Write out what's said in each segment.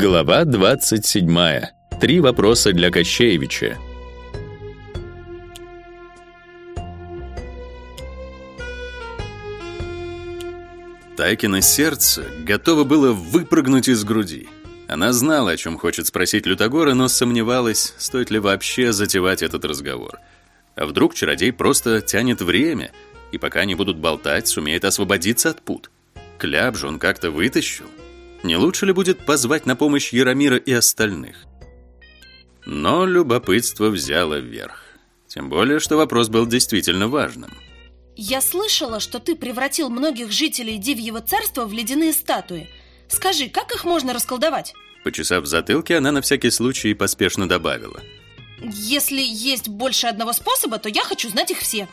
Глава 27. Три вопроса для Кощеевича. Тайкино сердце готово было выпрыгнуть из груди. Она знала, о чем хочет спросить Лютогора, но сомневалась, стоит ли вообще затевать этот разговор. А вдруг чародей просто тянет время, и пока они будут болтать, сумеет освободиться от пут. Кляп же он как-то вытащил. Не лучше ли будет позвать на помощь Яромира и остальных? Но любопытство взяло вверх. Тем более, что вопрос был действительно важным. Я слышала, что ты превратил многих жителей Дивьего царства в ледяные статуи. Скажи, как их можно расколдовать? Почесав затылки, она на всякий случай поспешно добавила. Если есть больше одного способа, то я хочу знать их все.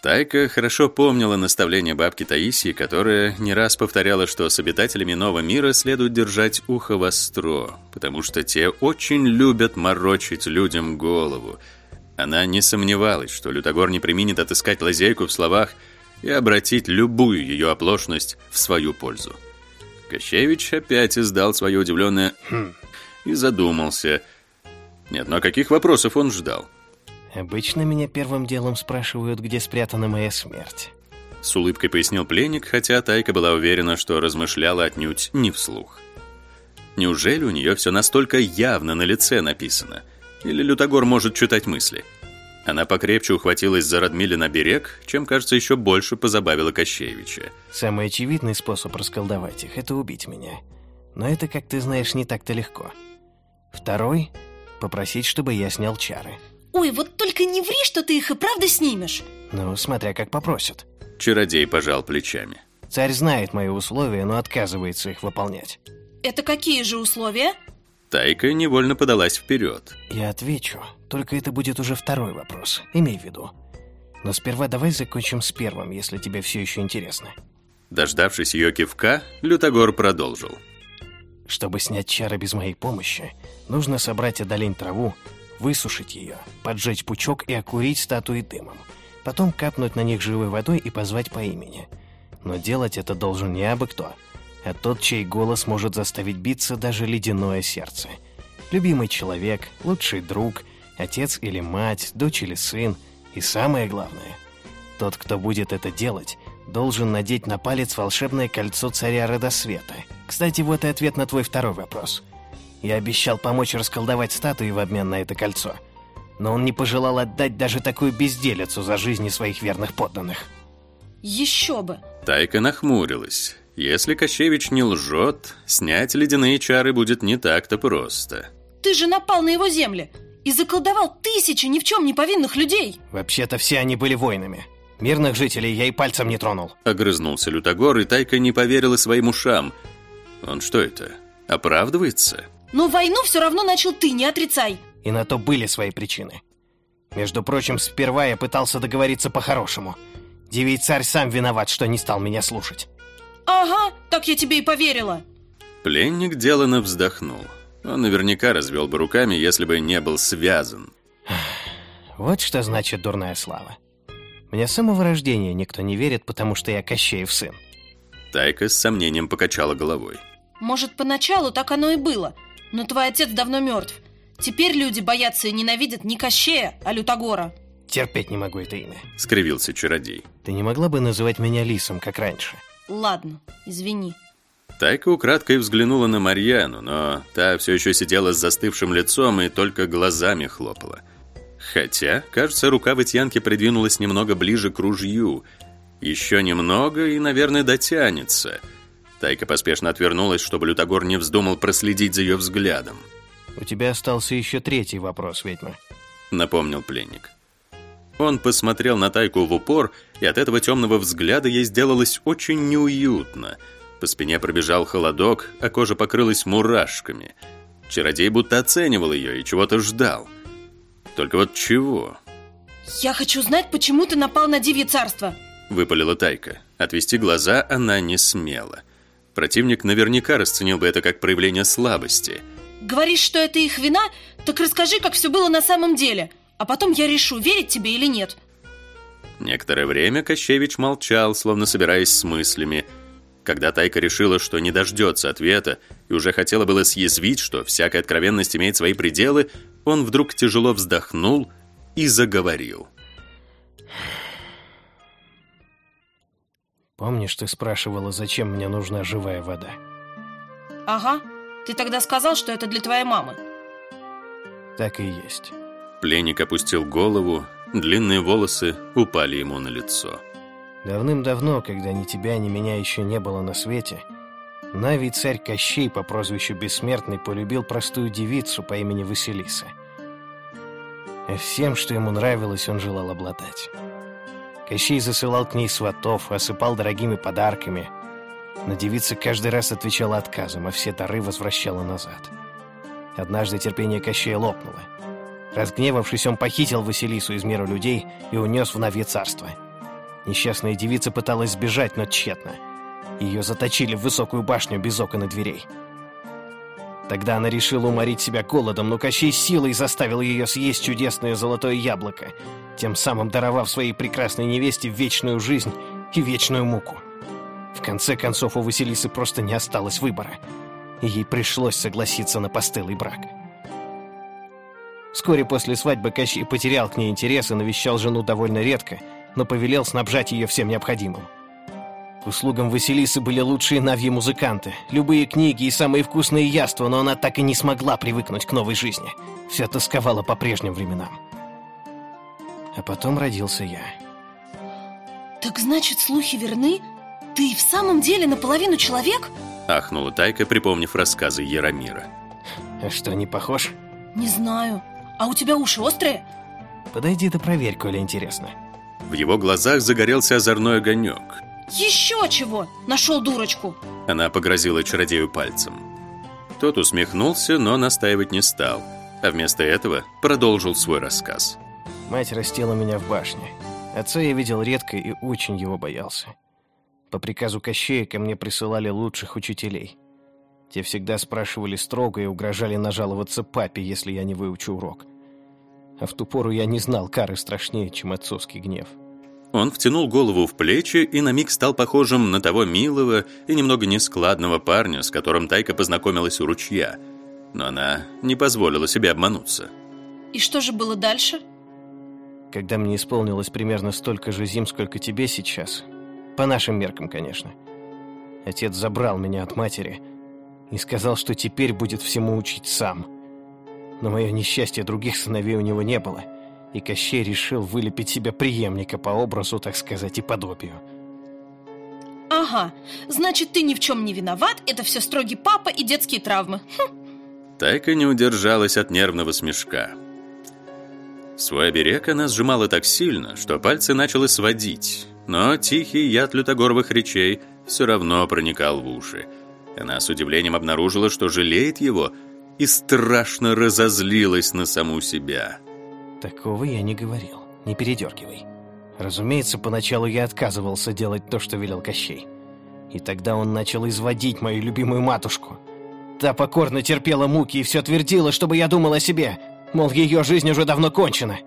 Тайка хорошо помнила наставление бабки Таисии, которая не раз повторяла, что с обитателями нового мира следует держать ухо востро, потому что те очень любят морочить людям голову. Она не сомневалась, что Лютогор не применит отыскать лазейку в словах и обратить любую ее оплошность в свою пользу. Кощевич опять издал свое удивленное «хм» и задумался. Нет, но каких вопросов он ждал? Обычно меня первым делом спрашивают, где спрятана моя смерть. С улыбкой пояснил пленник, хотя Тайка была уверена, что размышляла отнюдь не вслух. Неужели у нее все настолько явно на лице написано? Или Лютогор может читать мысли? Она покрепче ухватилась за Радмиля на берег, чем, кажется, еще больше позабавила Кощеевича. Самый очевидный способ расколдовать их — это убить меня. Но это, как ты знаешь, не так-то легко. Второй — попросить, чтобы я снял чары. Ой, вот только не ври, что ты их и правда снимешь. Ну, смотря как попросят. Чародей пожал плечами. Царь знает мои условия, но отказывается их выполнять. Это какие же условия? Тайка невольно подалась вперед. Я отвечу, только это будет уже второй вопрос. Имей в виду. Но сперва давай закончим с первым, если тебе все еще интересно. Дождавшись ее кивка, Лютогор продолжил. Чтобы снять чары без моей помощи, нужно собрать одолень траву, высушить ее, поджечь пучок и окурить статуи дымом. Потом капнуть на них живой водой и позвать по имени. Но делать это должен не абы кто, а тот, чей голос может заставить биться даже ледяное сердце. Любимый человек, лучший друг, отец или мать, дочь или сын. И самое главное, тот, кто будет это делать, должен надеть на палец волшебное кольцо царя Родосвета. Кстати, вот и ответ на твой второй вопрос – я обещал помочь расколдовать статуи в обмен на это кольцо. Но он не пожелал отдать даже такую безделицу за жизни своих верных подданных. Еще бы. Тайка нахмурилась. Если Кощевич не лжет, снять ледяные чары будет не так-то просто. Ты же напал на его земли и заколдовал тысячи ни в чем не повинных людей. Вообще-то все они были воинами. Мирных жителей я и пальцем не тронул. Огрызнулся Лютогор, и Тайка не поверила своим ушам. Он что это, оправдывается? Но войну все равно начал ты, не отрицай. И на то были свои причины. Между прочим, сперва я пытался договориться по-хорошему. Дивий царь сам виноват, что не стал меня слушать. Ага, так я тебе и поверила. Пленник делано вздохнул. Он наверняка развел бы руками, если бы не был связан. Вот что значит дурная слава. Мне с самого рождения никто не верит, потому что я Кощеев сын. Тайка с сомнением покачала головой. Может, поначалу так оно и было – но твой отец давно мертв. Теперь люди боятся и ненавидят не Кощея, а Лютогора. Терпеть не могу это имя. Скривился чародей. Ты не могла бы называть меня Лисом, как раньше? Ладно, извини. Тайка украдкой взглянула на Марьяну, но та все еще сидела с застывшим лицом и только глазами хлопала. Хотя, кажется, рука Вытьянки придвинулась немного ближе к ружью. Еще немного и, наверное, дотянется – Тайка поспешно отвернулась, чтобы Лютогор не вздумал проследить за ее взглядом. «У тебя остался еще третий вопрос, ведьма», — напомнил пленник. Он посмотрел на Тайку в упор, и от этого темного взгляда ей сделалось очень неуютно. По спине пробежал холодок, а кожа покрылась мурашками. Чародей будто оценивал ее и чего-то ждал. Только вот чего? «Я хочу знать, почему ты напал на Дивье царство!» Выпалила Тайка. Отвести глаза она не смела. Противник наверняка расценил бы это как проявление слабости. Говоришь, что это их вина? Так расскажи, как все было на самом деле. А потом я решу, верить тебе или нет. Некоторое время Кощевич молчал, словно собираясь с мыслями. Когда Тайка решила, что не дождется ответа, и уже хотела было съязвить, что всякая откровенность имеет свои пределы, он вдруг тяжело вздохнул и заговорил. Помнишь, ты спрашивала, зачем мне нужна живая вода? Ага. Ты тогда сказал, что это для твоей мамы. Так и есть. Пленник опустил голову, длинные волосы упали ему на лицо. Давным-давно, когда ни тебя, ни меня еще не было на свете, Навий царь Кощей по прозвищу Бессмертный полюбил простую девицу по имени Василиса. И всем, что ему нравилось, он желал обладать. Кощей засылал к ней сватов, осыпал дорогими подарками. Но девица каждый раз отвечала отказом, а все дары возвращала назад. Однажды терпение Кощея лопнуло. Разгневавшись, он похитил Василису из мира людей и унес в Навье царство. Несчастная девица пыталась сбежать, но тщетно. Ее заточили в высокую башню без окон и дверей. Тогда она решила уморить себя голодом, но Кощей силой заставил ее съесть чудесное золотое яблоко, тем самым даровав своей прекрасной невесте вечную жизнь и вечную муку. В конце концов, у Василисы просто не осталось выбора, и ей пришлось согласиться на постылый брак. Вскоре после свадьбы Кощей потерял к ней интерес и навещал жену довольно редко, но повелел снабжать ее всем необходимым. К услугам Василисы были лучшие навьи музыканты, любые книги и самые вкусные яства, но она так и не смогла привыкнуть к новой жизни. Все тосковала по прежним временам. А потом родился я. Так значит, слухи верны? Ты в самом деле наполовину человек? Ахнула Тайка, припомнив рассказы Яромира. А что, не похож? Не знаю. А у тебя уши острые? Подойди да проверь, коли интересно. В его глазах загорелся озорной огонек. Еще чего? Нашел дурочку. Она погрозила чародею пальцем. Тот усмехнулся, но настаивать не стал, а вместо этого продолжил свой рассказ. Мать растила меня в башне. Отца я видел редко и очень его боялся. По приказу Кощея ко мне присылали лучших учителей. Те всегда спрашивали строго и угрожали нажаловаться папе, если я не выучу урок. А в ту пору я не знал кары страшнее, чем отцовский гнев. Он втянул голову в плечи и на миг стал похожим на того милого и немного нескладного парня, с которым Тайка познакомилась у ручья. Но она не позволила себе обмануться. И что же было дальше? Когда мне исполнилось примерно столько же зим, сколько тебе сейчас, по нашим меркам, конечно, отец забрал меня от матери и сказал, что теперь будет всему учить сам. Но мое несчастье других сыновей у него не было, и Кощей решил вылепить себе преемника по образу, так сказать, и подобию. Ага, значит, ты ни в чем не виноват, это все строгий папа и детские травмы. Хм. Тайка не удержалась от нервного смешка. Свой оберег она сжимала так сильно, что пальцы начало сводить, но тихий яд лютогоровых речей все равно проникал в уши. Она с удивлением обнаружила, что жалеет его, и страшно разозлилась на саму себя. Такого я не говорил, не передергивай. Разумеется, поначалу я отказывался делать то, что велел Кощей. И тогда он начал изводить мою любимую матушку. Та покорно терпела муки и все твердила, чтобы я думал о себе, Мол, ее жизнь уже давно кончена.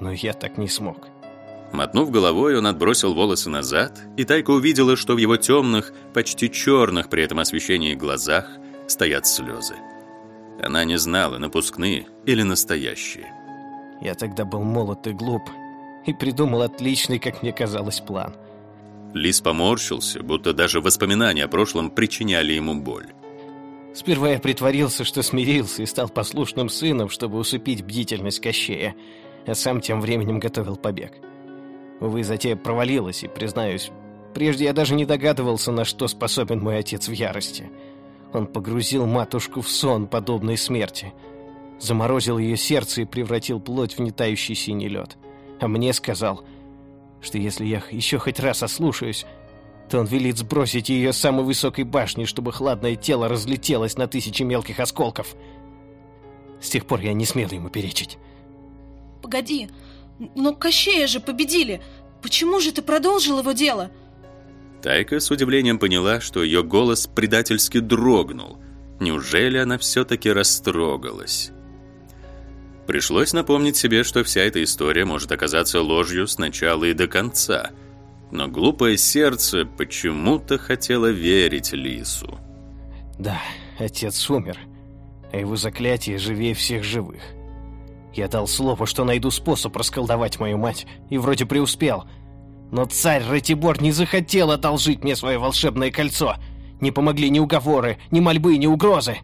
Но я так не смог. Мотнув головой, он отбросил волосы назад, и Тайка увидела, что в его темных, почти черных при этом освещении глазах стоят слезы. Она не знала, напускные или настоящие. Я тогда был молод и глуп, и придумал отличный, как мне казалось, план. Лис поморщился, будто даже воспоминания о прошлом причиняли ему боль. Сперва я притворился, что смирился и стал послушным сыном, чтобы усыпить бдительность Кощея, а сам тем временем готовил побег. Увы, затея провалилась, и, признаюсь, прежде я даже не догадывался, на что способен мой отец в ярости. Он погрузил матушку в сон, подобной смерти. Заморозил ее сердце и превратил плоть в нетающий синий лед. А мне сказал, что если я еще хоть раз ослушаюсь, то он велит сбросить ее с самой высокой башни, чтобы хладное тело разлетелось на тысячи мелких осколков. С тех пор я не смел ему перечить. Погоди, но Кощея же победили. Почему же ты продолжил его дело? Тайка с удивлением поняла, что ее голос предательски дрогнул. Неужели она все-таки растрогалась? Пришлось напомнить себе, что вся эта история может оказаться ложью с начала и до конца – Но глупое сердце почему-то хотело верить Лису. Да, отец умер, а его заклятие живее всех живых. Я дал слово, что найду способ расколдовать мою мать, и вроде преуспел. Но царь Ратибор не захотел одолжить мне свое волшебное кольцо. Не помогли ни уговоры, ни мольбы, ни угрозы.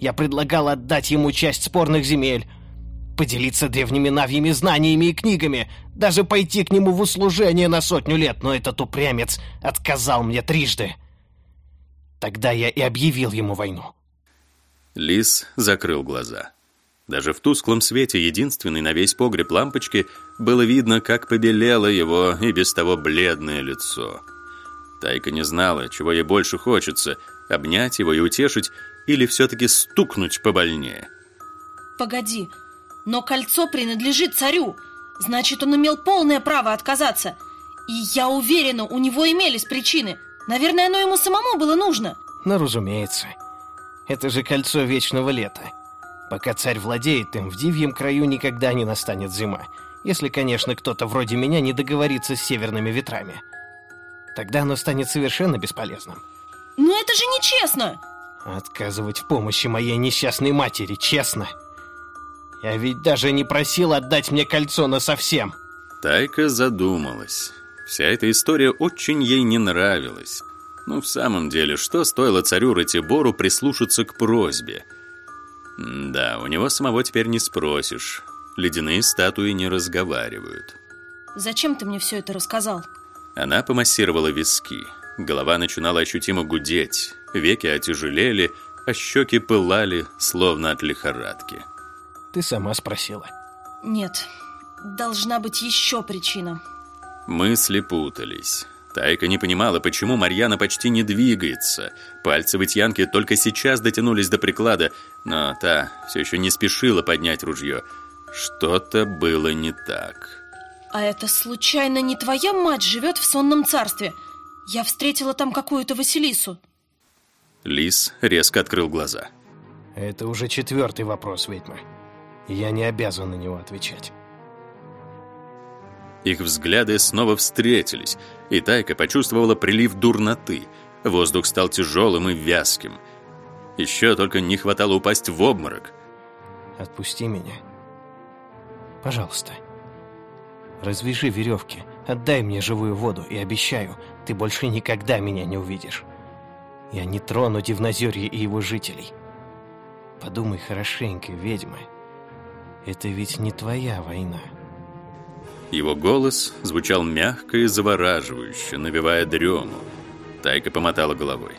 Я предлагал отдать ему часть спорных земель, поделиться древними навьими знаниями и книгами, даже пойти к нему в услужение на сотню лет, но этот упрямец отказал мне трижды. Тогда я и объявил ему войну. Лис закрыл глаза. Даже в тусклом свете единственной на весь погреб лампочки было видно, как побелело его и без того бледное лицо. Тайка не знала, чего ей больше хочется — обнять его и утешить, или все-таки стукнуть побольнее. Погоди, но кольцо принадлежит царю. Значит, он имел полное право отказаться. И я уверена, у него имелись причины. Наверное, оно ему самому было нужно. Ну, разумеется. Это же кольцо вечного лета. Пока царь владеет им, в дивьем краю никогда не настанет зима. Если, конечно, кто-то вроде меня не договорится с северными ветрами. Тогда оно станет совершенно бесполезным. Но это же нечестно! Отказывать в помощи моей несчастной матери, честно. Я ведь даже не просил отдать мне кольцо на совсем. Тайка задумалась. Вся эта история очень ей не нравилась. Ну, в самом деле, что стоило царю Ратибору прислушаться к просьбе? Да, у него самого теперь не спросишь. Ледяные статуи не разговаривают. Зачем ты мне все это рассказал? Она помассировала виски. Голова начинала ощутимо гудеть. Веки отяжелели, а щеки пылали, словно от лихорадки. Ты сама спросила. Нет, должна быть еще причина. Мысли путались. Тайка не понимала, почему Марьяна почти не двигается. Пальцы Вытьянки только сейчас дотянулись до приклада, но та все еще не спешила поднять ружье. Что-то было не так. А это случайно не твоя мать живет в сонном царстве? Я встретила там какую-то Василису. Лис резко открыл глаза. Это уже четвертый вопрос, ведьма. Я не обязан на него отвечать. Их взгляды снова встретились, и Тайка почувствовала прилив дурноты. Воздух стал тяжелым и вязким. Еще только не хватало упасть в обморок. Отпусти меня. Пожалуйста. Развяжи веревки, отдай мне живую воду и обещаю, ты больше никогда меня не увидишь. Я не трону Дивнозерье и его жителей. Подумай хорошенько, ведьма. Это ведь не твоя война. Его голос звучал мягко и завораживающе, навевая дрему. Тайка помотала головой.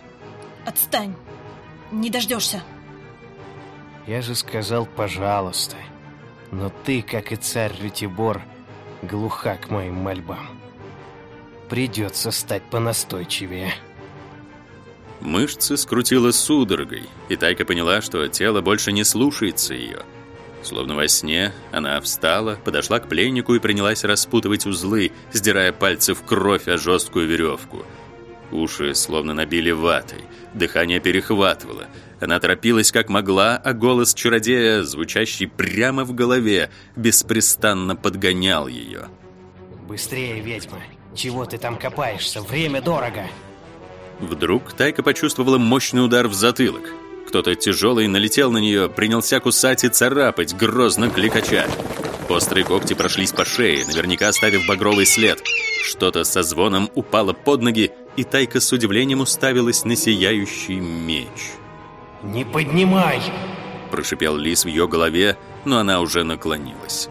Отстань. Не дождешься. Я же сказал «пожалуйста». Но ты, как и царь Ретибор, глуха к моим мольбам. Придется стать понастойчивее. Мышцы скрутило судорогой, и Тайка поняла, что тело больше не слушается ее – Словно во сне, она встала, подошла к пленнику и принялась распутывать узлы, сдирая пальцы в кровь о жесткую веревку. Уши словно набили ватой, дыхание перехватывало. Она торопилась как могла, а голос чародея, звучащий прямо в голове, беспрестанно подгонял ее. «Быстрее, ведьма! Чего ты там копаешься? Время дорого!» Вдруг Тайка почувствовала мощный удар в затылок. Кто-то тяжелый налетел на нее, принялся кусать и царапать, грозно кликача. Острые когти прошлись по шее, наверняка оставив багровый след. Что-то со звоном упало под ноги, и Тайка с удивлением уставилась на сияющий меч. «Не поднимай!» Прошипел лис в ее голове, но она уже наклонилась.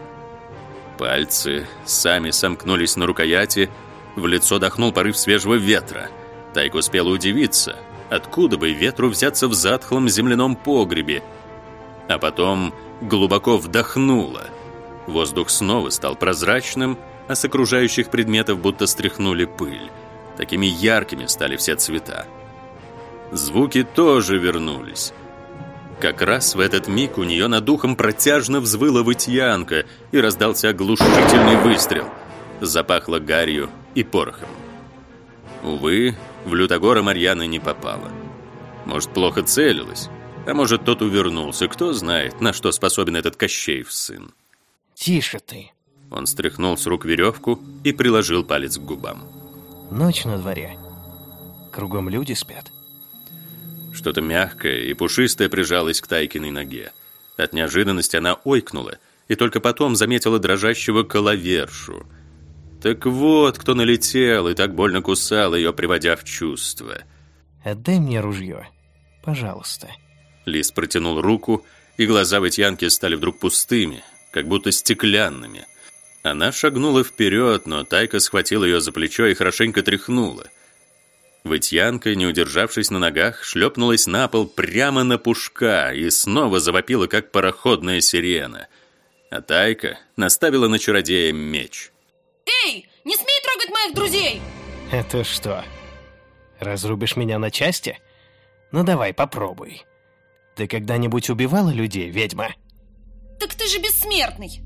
Пальцы сами сомкнулись на рукояти, в лицо дохнул порыв свежего ветра. Тайка успела удивиться — Откуда бы ветру взяться в затхлом земляном погребе? А потом глубоко вдохнула. Воздух снова стал прозрачным, а с окружающих предметов будто стряхнули пыль. Такими яркими стали все цвета. Звуки тоже вернулись. Как раз в этот миг у нее над духом протяжно взвыла вытьянка и раздался оглушительный выстрел. Запахло гарью и порохом. Увы, в Лютогора Марьяна не попала. Может, плохо целилась, а может, тот увернулся. Кто знает, на что способен этот Кощеев сын. «Тише ты!» Он стряхнул с рук веревку и приложил палец к губам. Ночь на дворе. Кругом люди спят. Что-то мягкое и пушистое прижалось к Тайкиной ноге. От неожиданности она ойкнула и только потом заметила дрожащего коловершу. Так вот, кто налетел и так больно кусал ее, приводя в чувство. «Отдай мне ружье, пожалуйста». Лис протянул руку, и глаза Вытьянки стали вдруг пустыми, как будто стеклянными. Она шагнула вперед, но Тайка схватила ее за плечо и хорошенько тряхнула. Вытьянка, не удержавшись на ногах, шлепнулась на пол прямо на пушка и снова завопила, как пароходная сирена. А Тайка наставила на чародея меч. Эй, не смей трогать моих друзей! Это что, разрубишь меня на части? Ну давай, попробуй. Ты когда-нибудь убивала людей, ведьма? Так ты же бессмертный.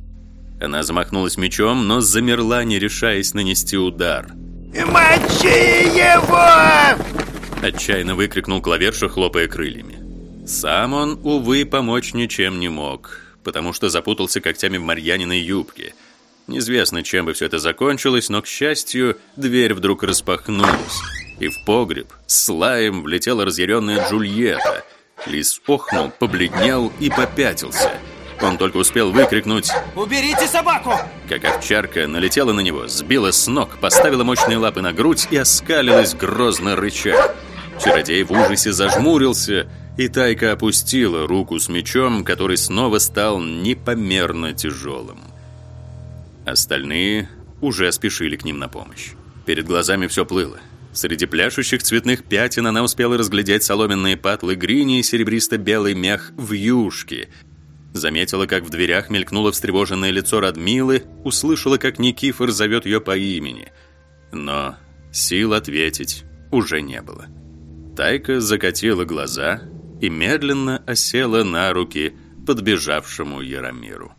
Она замахнулась мечом, но замерла, не решаясь нанести удар. «Мочи его!» Отчаянно выкрикнул клаверша, хлопая крыльями. Сам он, увы, помочь ничем не мог, потому что запутался когтями в Марьяниной юбке. Неизвестно, чем бы все это закончилось, но, к счастью, дверь вдруг распахнулась, и в погреб с лаем влетела разъяренная Джульетта. Лис охнул, побледнел и попятился – он только успел выкрикнуть «Уберите собаку!» Как овчарка налетела на него, сбила с ног, поставила мощные лапы на грудь и оскалилась, грозно рыча. Чародей в ужасе зажмурился, и Тайка опустила руку с мечом, который снова стал непомерно тяжелым. Остальные уже спешили к ним на помощь. Перед глазами все плыло. Среди пляшущих цветных пятен она успела разглядеть соломенные патлы грини и серебристо-белый мех в юшке — Заметила, как в дверях мелькнуло встревоженное лицо Радмилы, услышала, как Никифор зовет ее по имени. Но сил ответить уже не было. Тайка закатила глаза и медленно осела на руки подбежавшему Яромиру.